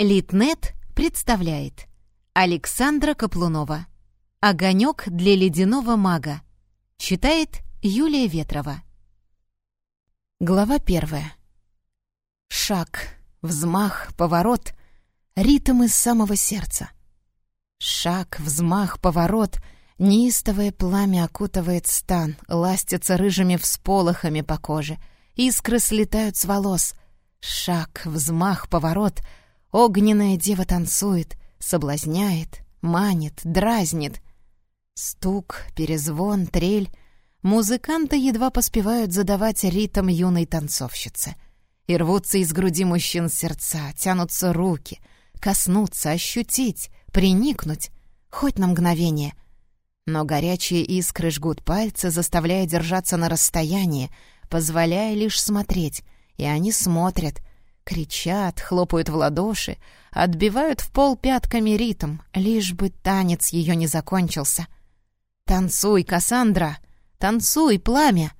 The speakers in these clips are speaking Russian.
Литнет представляет Александра Каплунова. «Огонек для ледяного мага» Читает Юлия Ветрова. Глава первая. Шаг, взмах, поворот. Ритм из самого сердца. Шаг, взмах, поворот. Неистовое пламя окутывает стан Ластится рыжими всполохами по коже. Искры слетают с волос. Шаг, взмах, поворот — Огненная дева танцует, соблазняет, манит, дразнит. Стук, перезвон, трель. Музыканты едва поспевают задавать ритм юной танцовщицы. И рвутся из груди мужчин сердца, тянутся руки, коснуться, ощутить, приникнуть, хоть на мгновение. Но горячие искры жгут пальцы, заставляя держаться на расстоянии, позволяя лишь смотреть, и они смотрят — Кричат, хлопают в ладоши, отбивают в пол пятками ритм, лишь бы танец ее не закончился. «Танцуй, Кассандра! Танцуй, пламя!»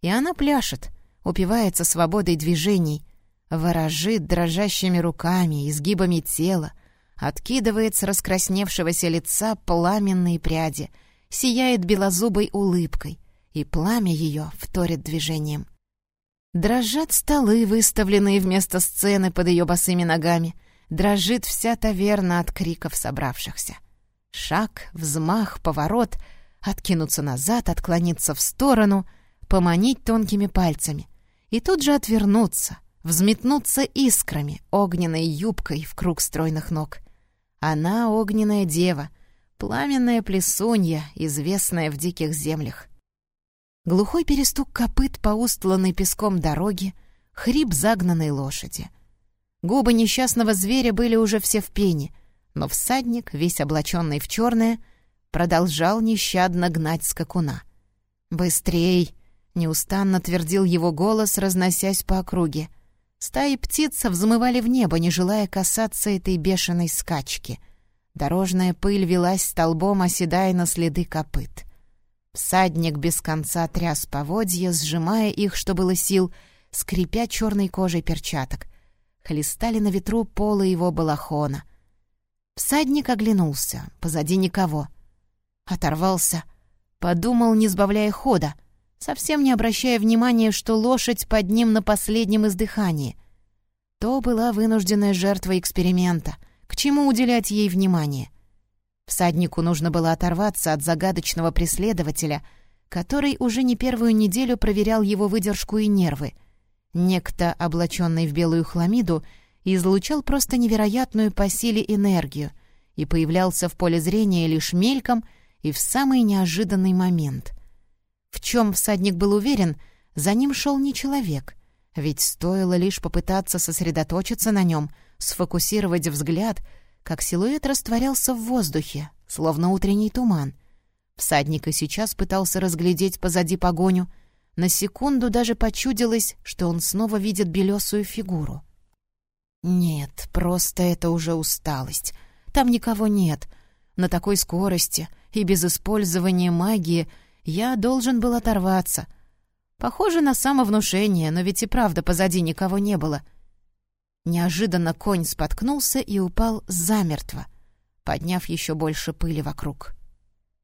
И она пляшет, упивается свободой движений, ворожит дрожащими руками, изгибами тела, откидывает с раскрасневшегося лица пламенные пряди, сияет белозубой улыбкой, и пламя ее вторит движением. Дрожат столы, выставленные вместо сцены под ее босыми ногами. Дрожит вся таверна от криков собравшихся. Шаг, взмах, поворот, откинуться назад, отклониться в сторону, поманить тонкими пальцами. И тут же отвернуться, взметнуться искрами, огненной юбкой в круг стройных ног. Она огненная дева, пламенная плесунья, известная в диких землях. Глухой перестук копыт по устланной песком дороге, хрип загнанной лошади. Губы несчастного зверя были уже все в пене, но всадник, весь облаченный в черное, продолжал нещадно гнать скакуна. «Быстрей!» — неустанно твердил его голос, разносясь по округе. Стаи птиц взмывали в небо, не желая касаться этой бешеной скачки. Дорожная пыль велась столбом, оседая на следы копыт. Всадник без конца тряс поводья, сжимая их, что было сил, скрипя черной кожей перчаток. Хлестали на ветру полы его балахона. Всадник оглянулся, позади никого. Оторвался, подумал, не сбавляя хода, совсем не обращая внимания, что лошадь под ним на последнем издыхании. То была вынужденная жертва эксперимента. К чему уделять ей внимание? Всаднику нужно было оторваться от загадочного преследователя, который уже не первую неделю проверял его выдержку и нервы. Некто, облаченный в белую хламиду, излучал просто невероятную по силе энергию и появлялся в поле зрения лишь мельком и в самый неожиданный момент. В чем всадник был уверен, за ним шел не человек, ведь стоило лишь попытаться сосредоточиться на нем, сфокусировать взгляд — как силуэт растворялся в воздухе, словно утренний туман. Всадник и сейчас пытался разглядеть позади погоню. На секунду даже почудилось, что он снова видит белесую фигуру. Нет, просто это уже усталость. Там никого нет. На такой скорости и без использования магии я должен был оторваться. Похоже на самовнушение, но ведь и правда позади никого не было. Неожиданно конь споткнулся и упал замертво, подняв еще больше пыли вокруг.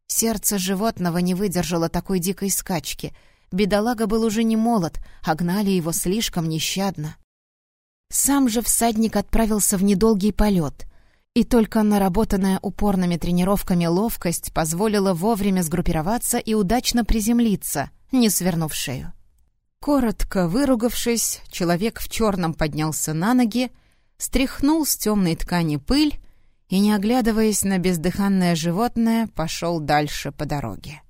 Сердце животного не выдержало такой дикой скачки. Бедолага был уже не молод, а гнали его слишком нещадно. Сам же всадник отправился в недолгий полет, и только наработанная упорными тренировками ловкость позволила вовремя сгруппироваться и удачно приземлиться, не свернув шею. Коротко выругавшись, человек в черном поднялся на ноги, стряхнул с темной ткани пыль и, не оглядываясь на бездыханное животное, пошел дальше по дороге.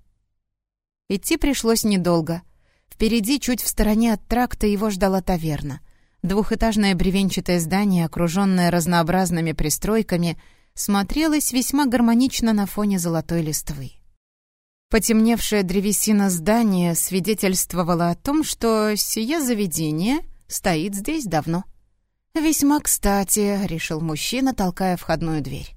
Идти пришлось недолго. Впереди, чуть в стороне от тракта, его ждала таверна. Двухэтажное бревенчатое здание, окруженное разнообразными пристройками, смотрелось весьма гармонично на фоне золотой листвы. Потемневшая древесина здания свидетельствовала о том, что сие заведение стоит здесь давно. «Весьма кстати», — решил мужчина, толкая входную дверь.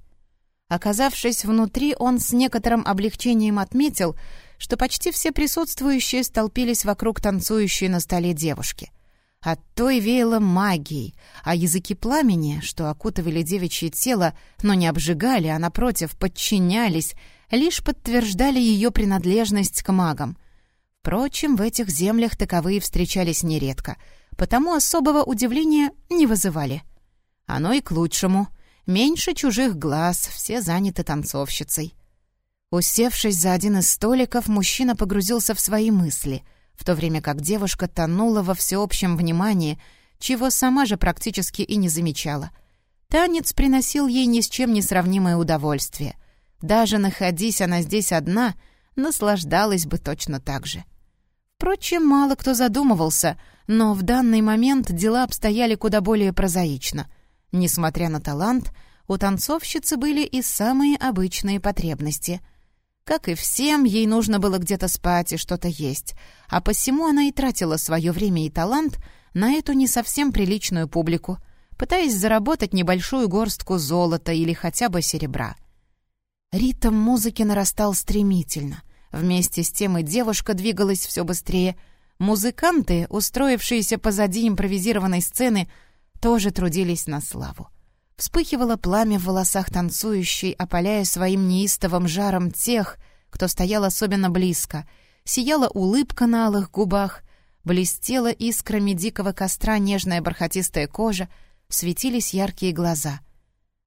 Оказавшись внутри, он с некоторым облегчением отметил, что почти все присутствующие столпились вокруг танцующей на столе девушки. От той веяло магией, а языки пламени, что окутывали девичье тело, но не обжигали, а, напротив, подчинялись, лишь подтверждали ее принадлежность к магам. Впрочем, в этих землях таковые встречались нередко, потому особого удивления не вызывали. Оно и к лучшему. Меньше чужих глаз, все заняты танцовщицей. Усевшись за один из столиков, мужчина погрузился в свои мысли — в то время как девушка тонула во всеобщем внимании, чего сама же практически и не замечала. Танец приносил ей ни с чем не сравнимое удовольствие. Даже находясь она здесь одна, наслаждалась бы точно так же. Впрочем, мало кто задумывался, но в данный момент дела обстояли куда более прозаично. Несмотря на талант, у танцовщицы были и самые обычные потребности — как и всем, ей нужно было где-то спать и что-то есть, а посему она и тратила свое время и талант на эту не совсем приличную публику, пытаясь заработать небольшую горстку золота или хотя бы серебра. Ритм музыки нарастал стремительно. Вместе с тем и девушка двигалась все быстрее. Музыканты, устроившиеся позади импровизированной сцены, тоже трудились на славу. Вспыхивало пламя в волосах танцующей, опаляя своим неистовым жаром тех, кто стоял особенно близко. Сияла улыбка на алых губах, блестела искрами дикого костра нежная бархатистая кожа, светились яркие глаза.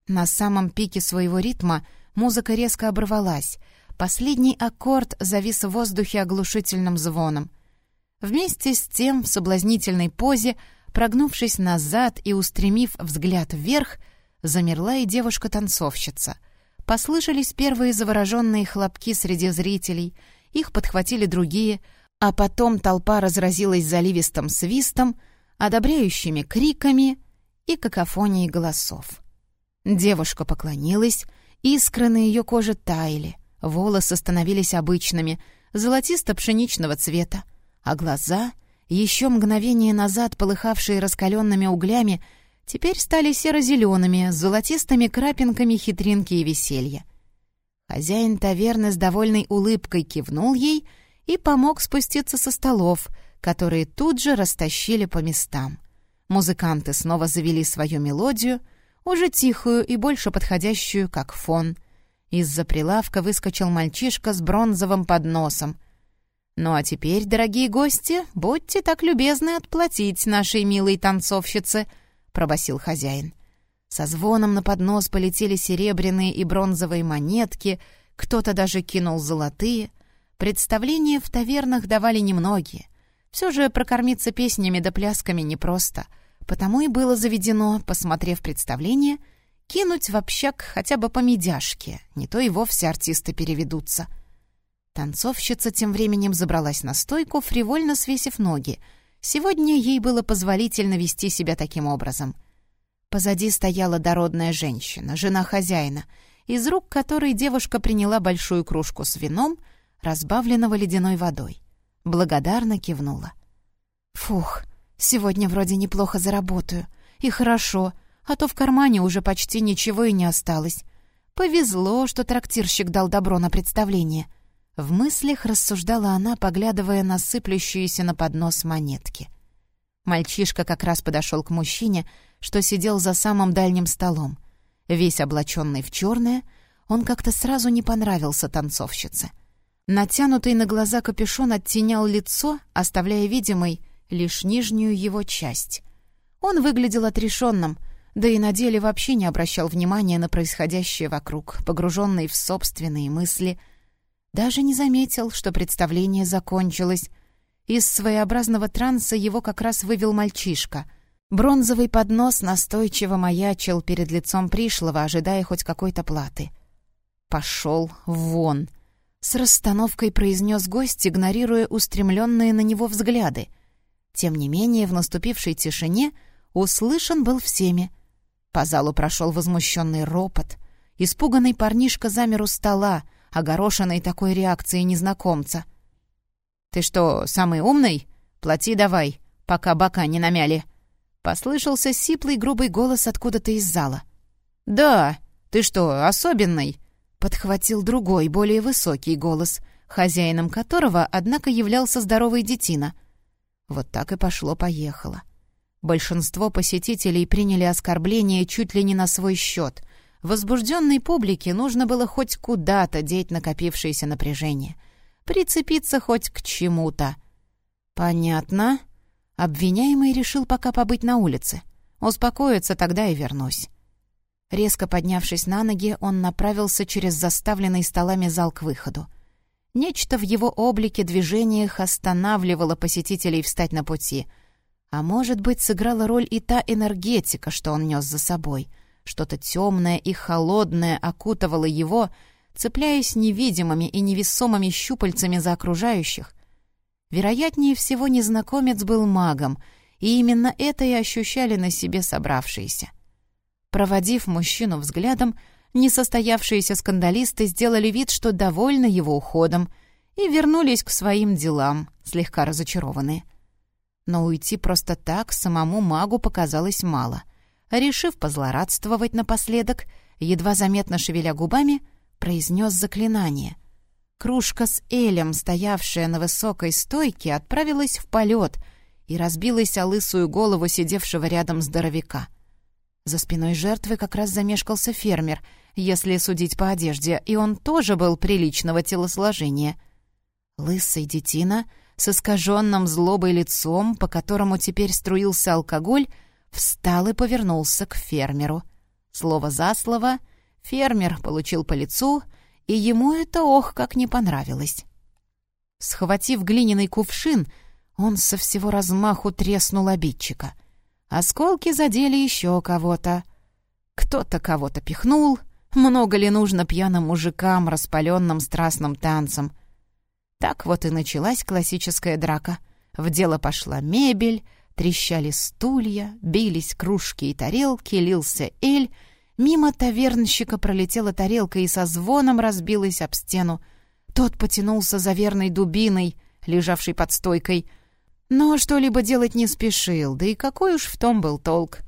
На самом пике своего ритма музыка резко оборвалась. Последний аккорд завис в воздухе оглушительным звоном. Вместе с тем, в соблазнительной позе, прогнувшись назад и устремив взгляд вверх, замерла и девушка-танцовщица. Послышались первые завороженные хлопки среди зрителей, их подхватили другие, а потом толпа разразилась заливистым свистом, одобряющими криками и какофонией голосов. Девушка поклонилась, искры на ее коже таяли, волосы становились обычными, золотисто-пшеничного цвета, а глаза, еще мгновение назад полыхавшие раскаленными углями, теперь стали серо-зелеными, с золотистыми крапинками хитринки и веселья. Хозяин таверны с довольной улыбкой кивнул ей и помог спуститься со столов, которые тут же растащили по местам. Музыканты снова завели свою мелодию, уже тихую и больше подходящую, как фон. Из-за прилавка выскочил мальчишка с бронзовым подносом. «Ну а теперь, дорогие гости, будьте так любезны отплатить нашей милой танцовщице», пробасил хозяин. Со звоном на поднос полетели серебряные и бронзовые монетки, кто-то даже кинул золотые. Представления в тавернах давали немногие. Все же прокормиться песнями да плясками непросто, потому и было заведено, посмотрев представление, кинуть в общак хотя бы по медяшке, не то и вовсе артисты переведутся. Танцовщица тем временем забралась на стойку, фривольно свесив ноги — Сегодня ей было позволительно вести себя таким образом. Позади стояла дородная женщина, жена хозяина, из рук которой девушка приняла большую кружку с вином, разбавленного ледяной водой. Благодарно кивнула. «Фух, сегодня вроде неплохо заработаю. И хорошо, а то в кармане уже почти ничего и не осталось. Повезло, что трактирщик дал добро на представление. В мыслях рассуждала она, поглядывая на сыплющиеся на поднос монетки. Мальчишка как раз подошел к мужчине, что сидел за самым дальним столом. Весь облаченный в черное, он как-то сразу не понравился танцовщице. Натянутый на глаза капюшон оттенял лицо, оставляя видимой лишь нижнюю его часть. Он выглядел отрешенным, да и на деле вообще не обращал внимания на происходящее вокруг, погруженный в собственные мысли — даже не заметил, что представление закончилось. Из своеобразного транса его как раз вывел мальчишка. Бронзовый поднос настойчиво маячил перед лицом пришлого, ожидая хоть какой-то платы. «Пошел вон!» — с расстановкой произнес гость, игнорируя устремленные на него взгляды. Тем не менее, в наступившей тишине услышан был всеми. По залу прошел возмущенный ропот. Испуганный парнишка замер у стола, огорошенной такой реакцией незнакомца. «Ты что, самый умный? Плати давай, пока бока не намяли!» Послышался сиплый грубый голос откуда-то из зала. «Да, ты что, особенный?» Подхватил другой, более высокий голос, хозяином которого, однако, являлся здоровый детина. Вот так и пошло-поехало. Большинство посетителей приняли оскорбление чуть ли не на свой счет. Возбужденной публике нужно было хоть куда-то деть накопившееся напряжение. Прицепиться хоть к чему-то. «Понятно». Обвиняемый решил пока побыть на улице. Успокоиться тогда и вернусь. Резко поднявшись на ноги, он направился через заставленный столами зал к выходу. Нечто в его облике, движениях останавливало посетителей встать на пути. А может быть, сыграла роль и та энергетика, что он нес за собой. Что-то темное и холодное окутывало его, цепляясь невидимыми и невесомыми щупальцами за окружающих. Вероятнее всего, незнакомец был магом, и именно это и ощущали на себе собравшиеся. Проводив мужчину взглядом, несостоявшиеся скандалисты сделали вид, что довольны его уходом, и вернулись к своим делам, слегка разочарованные. Но уйти просто так самому магу показалось мало. Решив позлорадствовать напоследок, едва заметно шевеля губами, произнес заклинание. Кружка с элем, стоявшая на высокой стойке, отправилась в полет и разбилась о лысую голову сидевшего рядом здоровяка. За спиной жертвы как раз замешкался фермер, если судить по одежде, и он тоже был приличного телосложения. Лысый детина с искаженным злобой лицом, по которому теперь струился алкоголь, встал и повернулся к фермеру. Слово за слово, фермер получил по лицу, и ему это ох как не понравилось. Схватив глиняный кувшин, он со всего размаху треснул обидчика — Осколки задели еще кого-то. Кто-то кого-то пихнул. Много ли нужно пьяным мужикам, распаленным страстным танцем? Так вот и началась классическая драка. В дело пошла мебель, трещали стулья, бились кружки и тарелки, лился эль. Мимо тавернщика пролетела тарелка и со звоном разбилась об стену. Тот потянулся за верной дубиной, лежавшей под стойкой — но что-либо делать не спешил, да и какой уж в том был толк.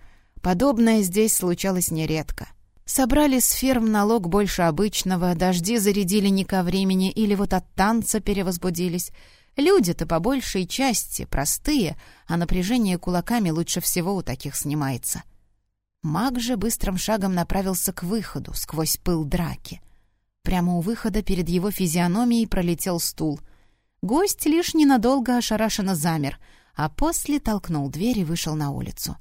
Подобное здесь случалось нередко. Собрали с ферм налог больше обычного, дожди зарядили не ко времени или вот от танца перевозбудились. Люди-то по большей части простые, а напряжение кулаками лучше всего у таких снимается. Маг же быстрым шагом направился к выходу, сквозь пыл драки. Прямо у выхода перед его физиономией пролетел стул — Гость лишь ненадолго ошарашенно замер, а после толкнул дверь и вышел на улицу.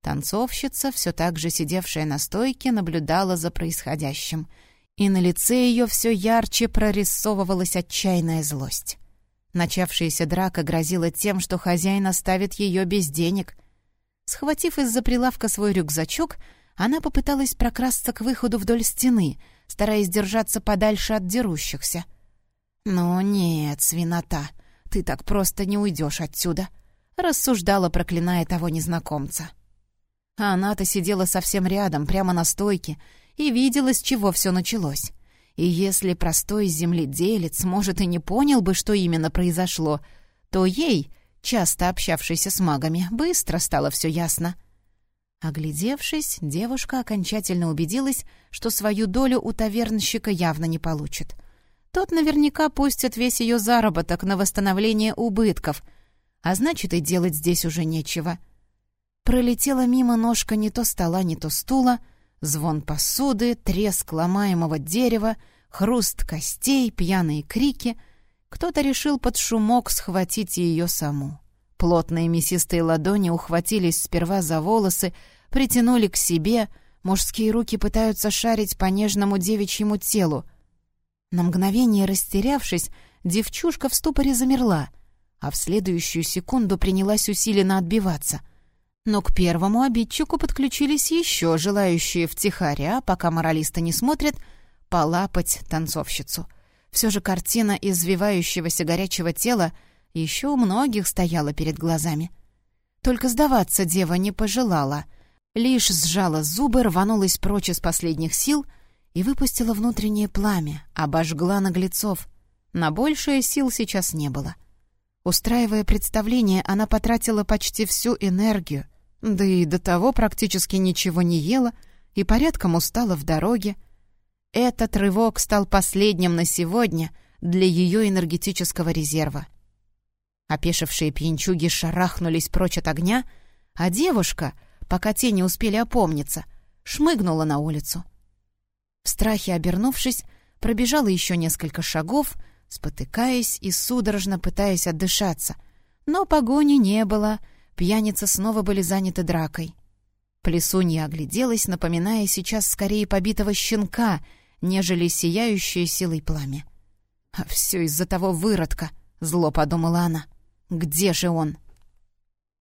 Танцовщица, все так же сидевшая на стойке, наблюдала за происходящим, и на лице ее все ярче прорисовывалась отчаянная злость. Начавшаяся драка грозила тем, что хозяин оставит ее без денег. Схватив из-за прилавка свой рюкзачок, она попыталась прокрасться к выходу вдоль стены, стараясь держаться подальше от дерущихся — «Ну нет, свинота, ты так просто не уйдешь отсюда», — рассуждала, проклиная того незнакомца. А она-то сидела совсем рядом, прямо на стойке, и видела, с чего все началось. И если простой земледелец, может, и не понял бы, что именно произошло, то ей, часто общавшейся с магами, быстро стало все ясно. Оглядевшись, девушка окончательно убедилась, что свою долю у тавернщика явно не получит — тот наверняка пустит весь ее заработок на восстановление убытков, а значит, и делать здесь уже нечего. Пролетела мимо ножка не то стола, не то стула, звон посуды, треск ломаемого дерева, хруст костей, пьяные крики. Кто-то решил под шумок схватить ее саму. Плотные мясистые ладони ухватились сперва за волосы, притянули к себе, мужские руки пытаются шарить по нежному девичьему телу — на мгновение растерявшись, девчушка в ступоре замерла, а в следующую секунду принялась усиленно отбиваться. Но к первому обидчику подключились еще желающие втихаря, пока моралисты не смотрят, полапать танцовщицу. Все же картина извивающегося горячего тела еще у многих стояла перед глазами. Только сдаваться дева не пожелала. Лишь сжала зубы, рванулась прочь из последних сил — и выпустила внутреннее пламя, обожгла наглецов. На большее сил сейчас не было. Устраивая представление, она потратила почти всю энергию, да и до того практически ничего не ела и порядком устала в дороге. Этот рывок стал последним на сегодня для ее энергетического резерва. Опешившие пьянчуги шарахнулись прочь от огня, а девушка, пока те не успели опомниться, шмыгнула на улицу. В страхе обернувшись, пробежала еще несколько шагов, спотыкаясь и судорожно пытаясь отдышаться. Но погони не было, пьяницы снова были заняты дракой. Плесунья огляделась, напоминая сейчас скорее побитого щенка, нежели сияющую силой пламя. «А все из-за того выродка», — зло подумала она. «Где же он?»